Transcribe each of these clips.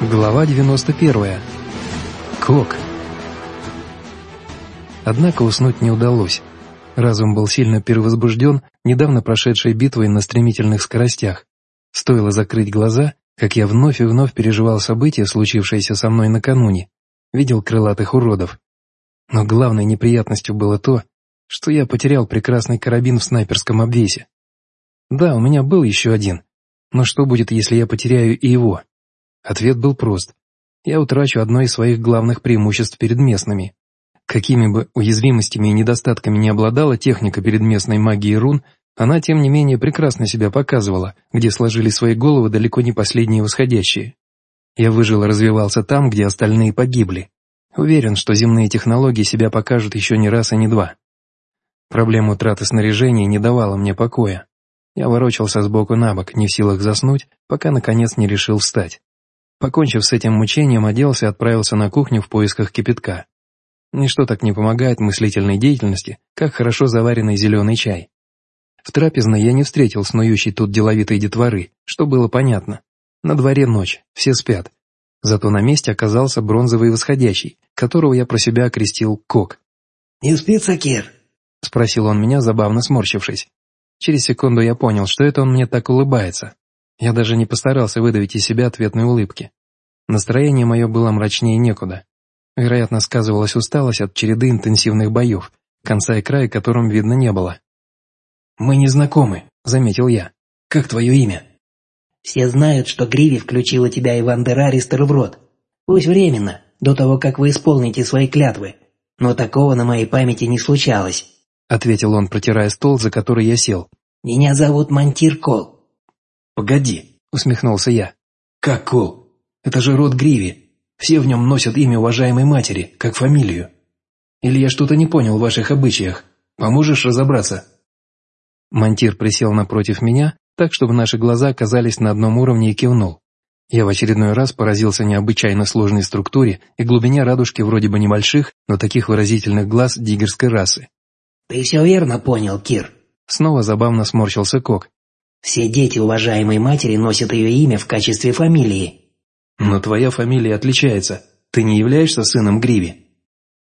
Глава 91. Кок. Однако уснуть не удалось. Разум был сильно перевозбужден недавно прошедшей битвой на стремительных скоростях. Стоило закрыть глаза, как я вновь и вновь переживал события, случившиеся со мной накануне, видел крылатых уродов. Но главной неприятностью было то, что я потерял прекрасный карабин в снайперском обвесе. Да, у меня был еще один, но что будет, если я потеряю и его? Ответ был прост. Я утрачу одно из своих главных преимуществ перед местными. Какими бы уязвимостями и недостатками не обладала техника перед местной магией рун, она, тем не менее, прекрасно себя показывала, где сложили свои головы далеко не последние восходящие. Я выжил и развивался там, где остальные погибли. Уверен, что земные технологии себя покажут еще не раз и не два. Проблема утраты снаряжения не давала мне покоя. Я ворочался сбоку на бок, не в силах заснуть, пока наконец не решил встать. Покончив с этим мучением, оделся и отправился на кухню в поисках кипятка. Ничто так не помогает мыслительной деятельности, как хорошо заваренный зеленый чай. В трапезной я не встретил снующей тут деловитой детворы, что было понятно. На дворе ночь, все спят. Зато на месте оказался бронзовый восходящий, которого я про себя окрестил Кок. «Не спится, Кир?» — спросил он меня, забавно сморщившись. Через секунду я понял, что это он мне так улыбается. Я даже не постарался выдавить из себя ответной улыбки. Настроение мое было мрачнее некуда. Вероятно, сказывалась усталость от череды интенсивных боев, конца и края которым видно не было. «Мы не знакомы», — заметил я. «Как твое имя?» «Все знают, что Гриви включила тебя и Вандераристер в рот. Пусть временно, до того, как вы исполните свои клятвы. Но такого на моей памяти не случалось», — ответил он, протирая стол, за который я сел. «Меня зовут Мантир Кол. «Погоди», — усмехнулся я. «Как Кол? Это же род Гриви. Все в нем носят имя уважаемой матери, как фамилию. Или я что-то не понял в ваших обычаях? Поможешь разобраться?» Монтир присел напротив меня, так, чтобы наши глаза оказались на одном уровне и кивнул. Я в очередной раз поразился необычайно сложной структуре и глубине радужки вроде бы небольших, но таких выразительных глаз диггерской расы. «Ты все верно понял, Кир», Снова забавно сморщился Кок. Все дети уважаемой матери носят ее имя в качестве фамилии. Но твоя фамилия отличается. Ты не являешься сыном Гриви.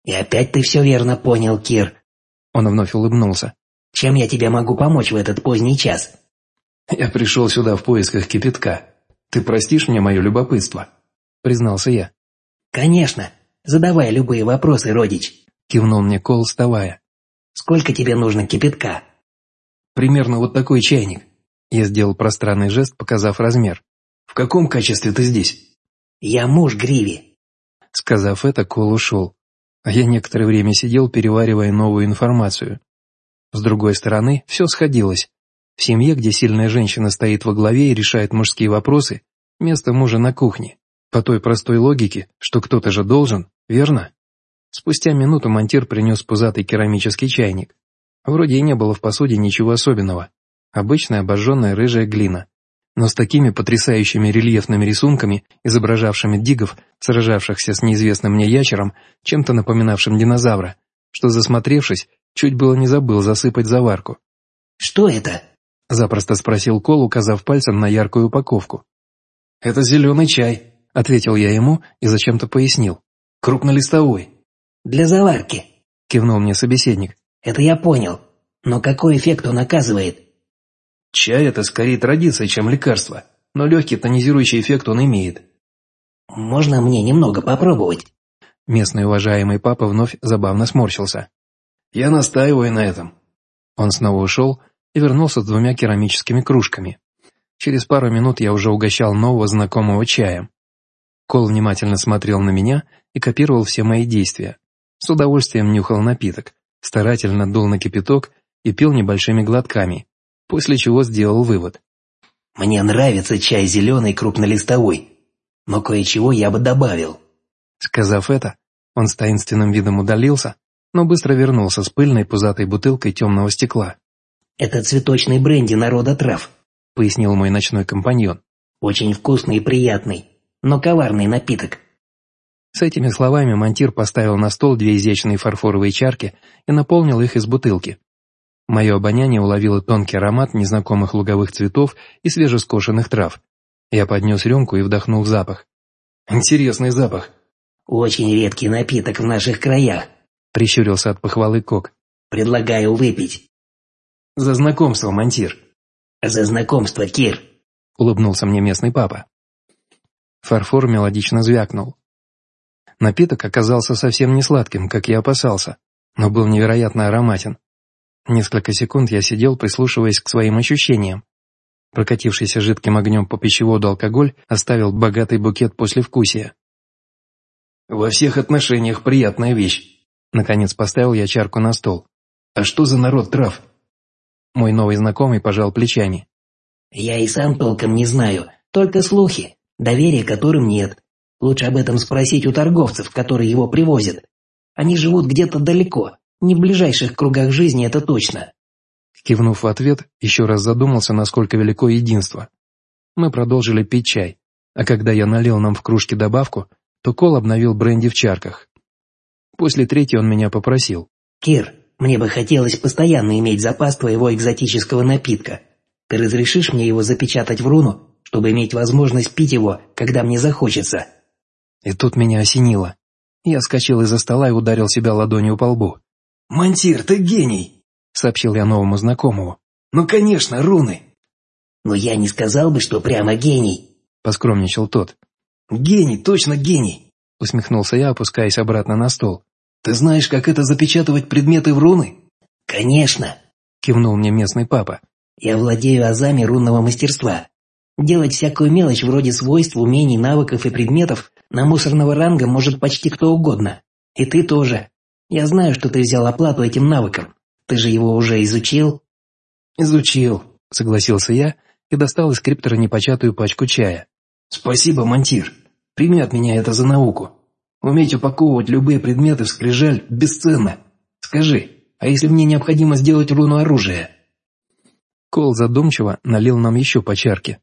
И опять ты все верно понял, Кир. Он вновь улыбнулся. Чем я тебе могу помочь в этот поздний час? Я пришел сюда в поисках кипятка. Ты простишь мне мое любопытство? Признался я. Конечно. Задавай любые вопросы, родич. Кивнул мне Кол, вставая. Сколько тебе нужно кипятка? Примерно вот такой чайник. Я сделал пространный жест, показав размер. «В каком качестве ты здесь?» «Я муж Гриви». Сказав это, Кол ушел. А я некоторое время сидел, переваривая новую информацию. С другой стороны, все сходилось. В семье, где сильная женщина стоит во главе и решает мужские вопросы, место мужа на кухне. По той простой логике, что кто-то же должен, верно? Спустя минуту монтир принес пузатый керамический чайник. Вроде и не было в посуде ничего особенного. Обычная обожженная рыжая глина. Но с такими потрясающими рельефными рисунками, изображавшими дигов, сражавшихся с неизвестным мне ящером, чем-то напоминавшим динозавра, что, засмотревшись, чуть было не забыл засыпать заварку. «Что это?» — запросто спросил Кол, указав пальцем на яркую упаковку. «Это зеленый чай», — ответил я ему и зачем-то пояснил. «Крупнолистовой». «Для заварки», — кивнул мне собеседник. «Это я понял. Но какой эффект он оказывает?» Чай – это скорее традиция, чем лекарство, но легкий тонизирующий эффект он имеет. «Можно мне немного попробовать?» Местный уважаемый папа вновь забавно сморщился. «Я настаиваю на этом». Он снова ушел и вернулся с двумя керамическими кружками. Через пару минут я уже угощал нового знакомого чаем. Кол внимательно смотрел на меня и копировал все мои действия. С удовольствием нюхал напиток, старательно дул на кипяток и пил небольшими глотками, после чего сделал вывод. «Мне нравится чай зеленый крупнолистовой, но кое-чего я бы добавил». Сказав это, он с таинственным видом удалился, но быстро вернулся с пыльной пузатой бутылкой темного стекла. «Это цветочный бренди народа трав», — пояснил мой ночной компаньон. «Очень вкусный и приятный, но коварный напиток». С этими словами монтир поставил на стол две изящные фарфоровые чарки и наполнил их из бутылки. Мое обоняние уловило тонкий аромат незнакомых луговых цветов и свежескошенных трав. Я поднес рюмку и вдохнул запах. Интересный запах. Очень редкий напиток в наших краях. Прищурился от похвалы Кок. Предлагаю выпить. За знакомство, Монтир. За знакомство, Кир. Улыбнулся мне местный папа. Фарфор мелодично звякнул. Напиток оказался совсем не сладким, как я опасался, но был невероятно ароматен. Несколько секунд я сидел, прислушиваясь к своим ощущениям. Прокатившийся жидким огнем по пищеводу алкоголь оставил богатый букет послевкусия. «Во всех отношениях приятная вещь», — наконец поставил я чарку на стол. «А что за народ трав?» Мой новый знакомый пожал плечами. «Я и сам толком не знаю, только слухи, доверия которым нет. Лучше об этом спросить у торговцев, которые его привозят. Они живут где-то далеко, не в ближайших кругах жизни, это точно. Кивнув в ответ, еще раз задумался, насколько велико единство. Мы продолжили пить чай, а когда я налил нам в кружки добавку, то Кол обновил бренди в чарках. После третьей он меня попросил. «Кир, мне бы хотелось постоянно иметь запас твоего экзотического напитка. Ты разрешишь мне его запечатать в руну, чтобы иметь возможность пить его, когда мне захочется?» И тут меня осенило. Я вскочил из-за стола и ударил себя ладонью по лбу. «Монтир, ты гений!» — сообщил я новому знакомому. «Ну, конечно, руны!» «Но я не сказал бы, что прямо гений!» — поскромничал тот. «Гений, точно гений!» — усмехнулся я, опускаясь обратно на стол. «Ты знаешь, как это запечатывать предметы в руны?» «Конечно!» — кивнул мне местный папа. «Я владею азами рунного мастерства. Делать всякую мелочь вроде свойств, умений, навыков и предметов на мусорного ранга может почти кто угодно. И ты тоже. Я знаю, что ты взял оплату этим навыкам. Ты же его уже изучил?» «Изучил», — согласился я и достал из криптора непочатую пачку чая. «Спасибо, Монтир. Прими от меня это за науку. Уметь упаковывать любые предметы в скрижаль бесценно. Скажи, а если мне необходимо сделать руну оружия?» Кол задумчиво налил нам еще по чарке.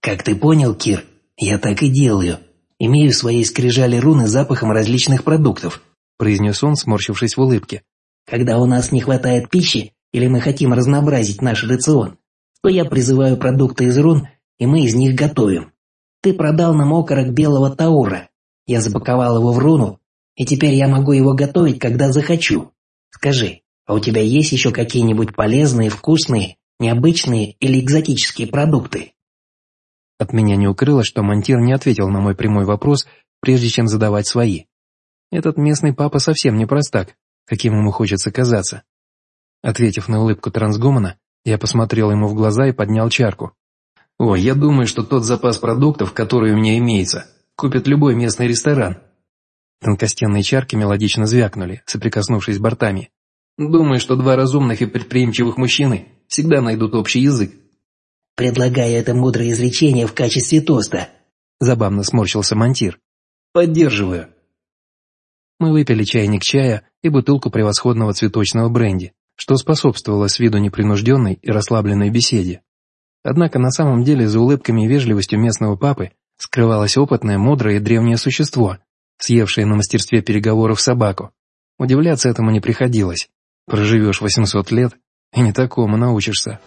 «Как ты понял, Кир, я так и делаю. Имею в своей скрижали руны запахом различных продуктов», произнес он, сморщившись в улыбке. «Когда у нас не хватает пищи или мы хотим разнообразить наш рацион, то я призываю продукты из рун, и мы из них готовим. Ты продал нам окорок белого таура. Я запаковал его в руну, и теперь я могу его готовить, когда захочу. Скажи, а у тебя есть еще какие-нибудь полезные, вкусные, необычные или экзотические продукты?» От меня не укрылось, что Монтир не ответил на мой прямой вопрос, прежде чем задавать свои. Этот местный папа совсем не простак, каким ему хочется казаться. Ответив на улыбку трансгумана, я посмотрел ему в глаза и поднял чарку. «О, я думаю, что тот запас продуктов, который у меня имеется, купит любой местный ресторан». Тонкостенные чарки мелодично звякнули, соприкоснувшись бортами. «Думаю, что два разумных и предприимчивых мужчины всегда найдут общий язык». Предлагаю это мудрое изречение в качестве тоста. Забавно сморщился Монтир. Поддерживаю. Мы выпили чайник чая и бутылку превосходного цветочного бренди, что способствовало с виду непринужденной и расслабленной беседе. Однако на самом деле за улыбками и вежливостью местного папы скрывалось опытное, мудрое и древнее существо, съевшее на мастерстве переговоров собаку. Удивляться этому не приходилось. Проживешь 800 лет и не такому научишься.